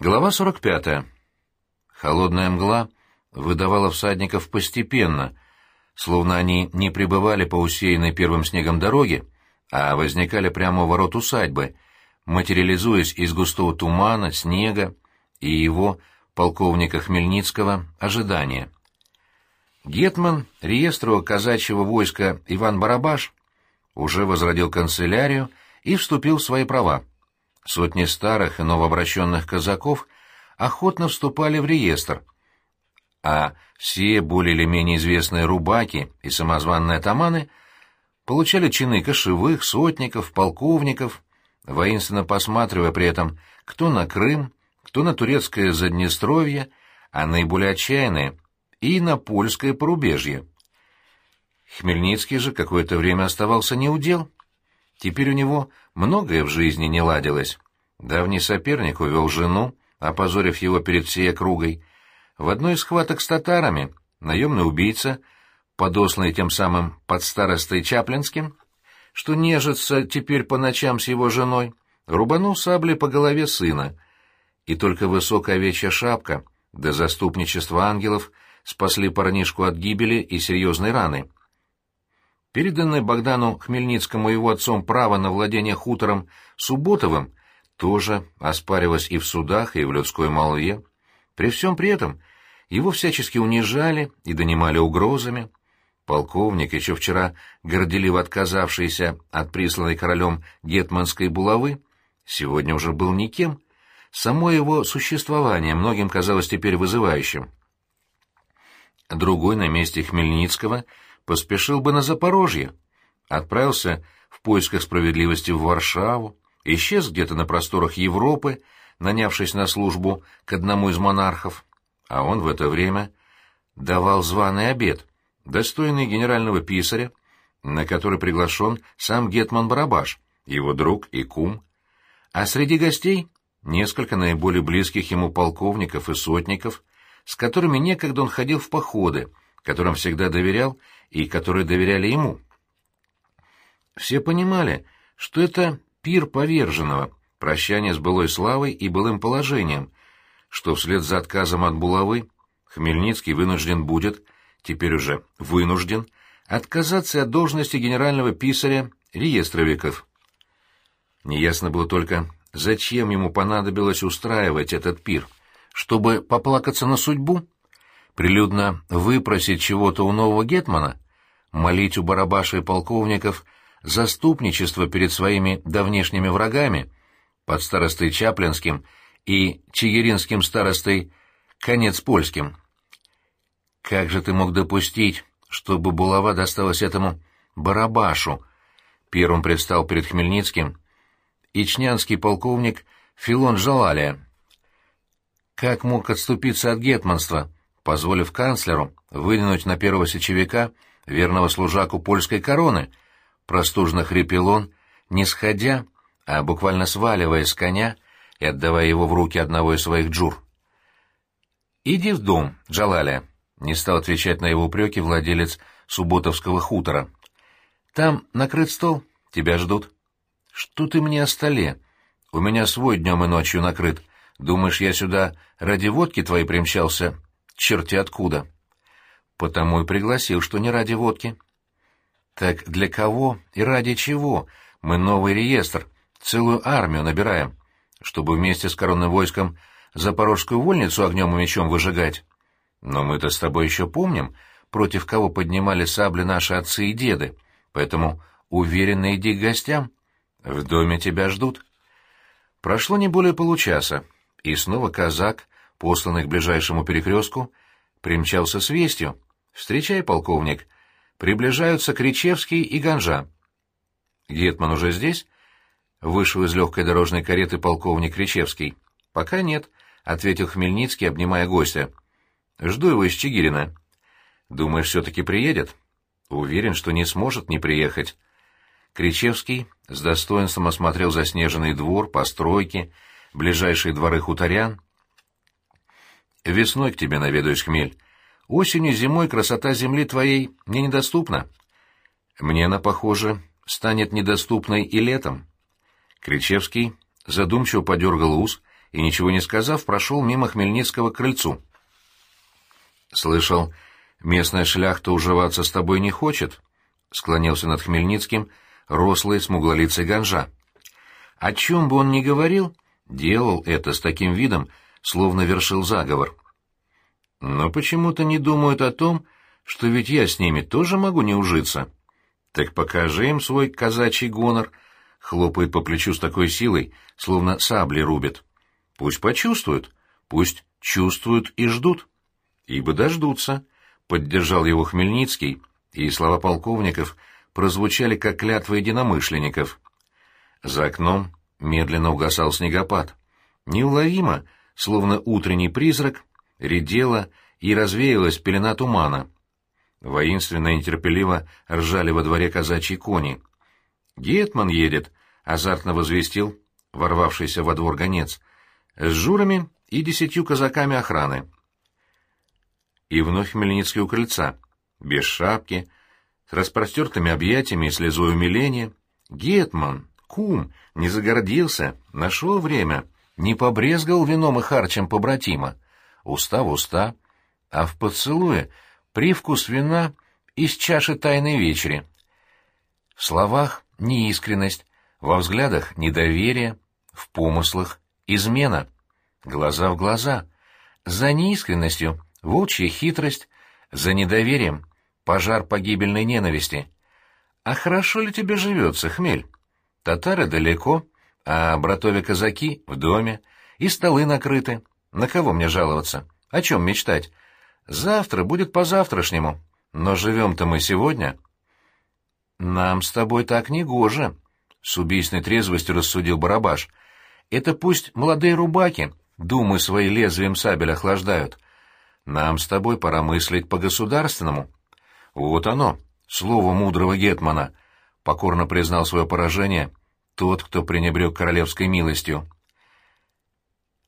Глава 45. Холодная мгла выдавала всадников постепенно, словно они не пребывали по усеянной первым снегом дороге, а возникали прямо у ворот усадьбы, материализуясь из густого тумана, снега и его, полковника Хмельницкого, ожидания. Гетман реестрового казачьего войска Иван Барабаш уже возродил канцелярию и вступил в свои права. Сотни старых и новообращенных казаков охотно вступали в реестр, а все более или менее известные рубаки и самозванные атаманы получали чины кошевых, сотников, полковников, воинственно посматривая при этом кто на Крым, кто на турецкое Заднестровье, а наиболее отчаянные — и на польское порубежье. Хмельницкий же какое-то время оставался неудел. Теперь у него многое в жизни не ладилось. Давний соперник увел жену, опозорив его перед всей округой. В одной из схваток с татарами наемный убийца, подосланный тем самым под старостой Чаплинским, что нежится теперь по ночам с его женой, рубанул саблей по голове сына, и только высокая овечья шапка до заступничества ангелов спасли парнишку от гибели и серьезной раны. Переданное Богдану Хмельницкому его отцом право на владение хутором Субботовым тоже оспаривалось и в судах, и в людской молве. При всем при этом его всячески унижали и донимали угрозами. Полковник, еще вчера горделиво отказавшийся от присланной королем гетманской булавы, сегодня уже был никем. Само его существование многим казалось теперь вызывающим. Другой на месте Хмельницкого — поспешил бы на Запорожье, отправился в поисках справедливости в Варшаву, исчез где-то на просторах Европы, нанявшись на службу к одному из монархов, а он в это время давал званый обед, достойный генерального писаря, на который приглашен сам Гетман Барабаш, его друг и кум. А среди гостей несколько наиболее близких ему полковников и сотников, с которыми некогда он ходил в походы, которым всегда доверял и которые доверяли ему. Все понимали, что это пир поверженного, прощание с былой славой и былым положением, что вслед за отказом от булавы Хмельницкий вынужден будет, теперь уже вынужден, отказаться от должности генерального писаря реестровиков. Неясно было только, зачем ему понадобилось устраивать этот пир, чтобы поплакаться на судьбу? Прилюдно выпросить чего-то у нового гетмана, молить у барабаша и полковников заступничество перед своими давнешними врагами, под старостой Чаплинским и чигиринским старостой конец польским. Как же ты мог допустить, чтобы булава досталась этому барабашу? Первым предстал перед Хмельницким ичнянский полковник Филон Жалалия. Как мог отступиться от гетманства? Позволив канцлеру выдвинуть на первого сечевика верного служаку польской короны. Простужно хрипел он, не сходя, а буквально сваливая с коня и отдавая его в руки одного из своих джур. «Иди в дом, Джалаля», — не стал отвечать на его упреки владелец субботовского хутора. «Там накрыт стол, тебя ждут». «Что ты мне о столе? У меня свой днем и ночью накрыт. Думаешь, я сюда ради водки твоей примчался?» Черти откуда. Потому и пригласил, что не ради водки. Так для кого и ради чего мы новый реестр, целую армию набираем, чтобы вместе с коронным войском запорожскую вольницу огнем и мечом выжигать? Но мы-то с тобой еще помним, против кого поднимали сабли наши отцы и деды, поэтому уверенно иди к гостям. В доме тебя ждут. Прошло не более получаса, и снова казак посланный к ближайшему перекрестку, примчался с вестью. «Встречай, полковник. Приближаются Кричевский и Ганжа». «Гетман уже здесь?» Вышел из легкой дорожной кареты полковник Кричевский. «Пока нет», — ответил Хмельницкий, обнимая гостя. «Жду его из Чигирина». «Думаешь, все-таки приедет?» «Уверен, что не сможет не приехать». Кричевский с достоинством осмотрел заснеженный двор, постройки, ближайшие дворы хуторян, Весной к тебе наведаюсь, хмель. Осенью, зимой красота земли твоей мне недоступна. Мне она, похоже, станет недоступной и летом. Кричевский задумчиво подергал ус и, ничего не сказав, прошел мимо Хмельницкого к крыльцу. «Слышал, местная шляхта уживаться с тобой не хочет?» — склонился над Хмельницким рослый смуглолицый ганжа. О чем бы он ни говорил, делал это с таким видом, словно вершил заговор. Но почему-то не думают о том, что ведь я с ними тоже могу не ужиться. Так покажи им свой казачий гонор, хлопает по плечу с такой силой, словно сабли рубит. Пусть почувствуют, пусть чувствуют и ждут. Ибо дождутся, поддержал его Хмельницкий, и слова полковников прозвучали как клятва единомышленников. За окном медленно угасал снегопад. Неуловимо, словно утренний призрак, редела и развеялась пелена тумана. Воинственно и нетерпеливо ржали во дворе казачьи кони. «Гетман едет!» — азартно возвестил ворвавшийся во двор гонец. «С журами и десятью казаками охраны». И вновь Хмельницкий у крыльца, без шапки, с распростертыми объятиями и слезой умиления. «Гетман! Кум! Не загордился! Нашел время! Не побрезгал вином и харчем побратима! Уста в уста!» а в поцелуе привкус вина из чаши тайной вечери. В словах неискренность, во взглядах недоверие, в помыслах измена, глаза в глаза. За неискренностью волчья хитрость, за недоверием пожар погибельной ненависти. А хорошо ли тебе живется, хмель? Татары далеко, а братове-казаки в доме, и столы накрыты. На кого мне жаловаться? О чем мечтать? Завтра будет по-завтрашнему, но живем-то мы сегодня. Нам с тобой так не гоже, — с убийственной трезвостью рассудил Барабаш. Это пусть молодые рубаки думы свои лезвием сабель охлаждают. Нам с тобой пора мыслить по-государственному. Вот оно, слово мудрого гетмана, — покорно признал свое поражение тот, кто пренебрег королевской милостью.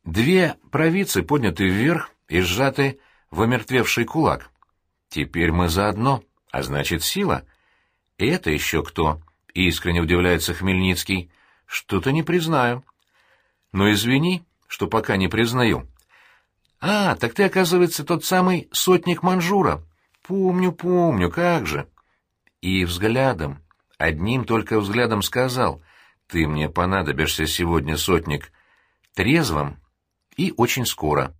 Две провицы подняты вверх и сжаты в омертвевший кулак. Теперь мы заодно, а значит сила. Это еще кто? Искренне удивляется Хмельницкий. Что-то не признаю. Но извини, что пока не признаю. А, так ты, оказывается, тот самый сотник Манжура. Помню, помню, как же. И взглядом, одним только взглядом сказал, ты мне понадобишься сегодня, сотник, трезвым и очень скоро.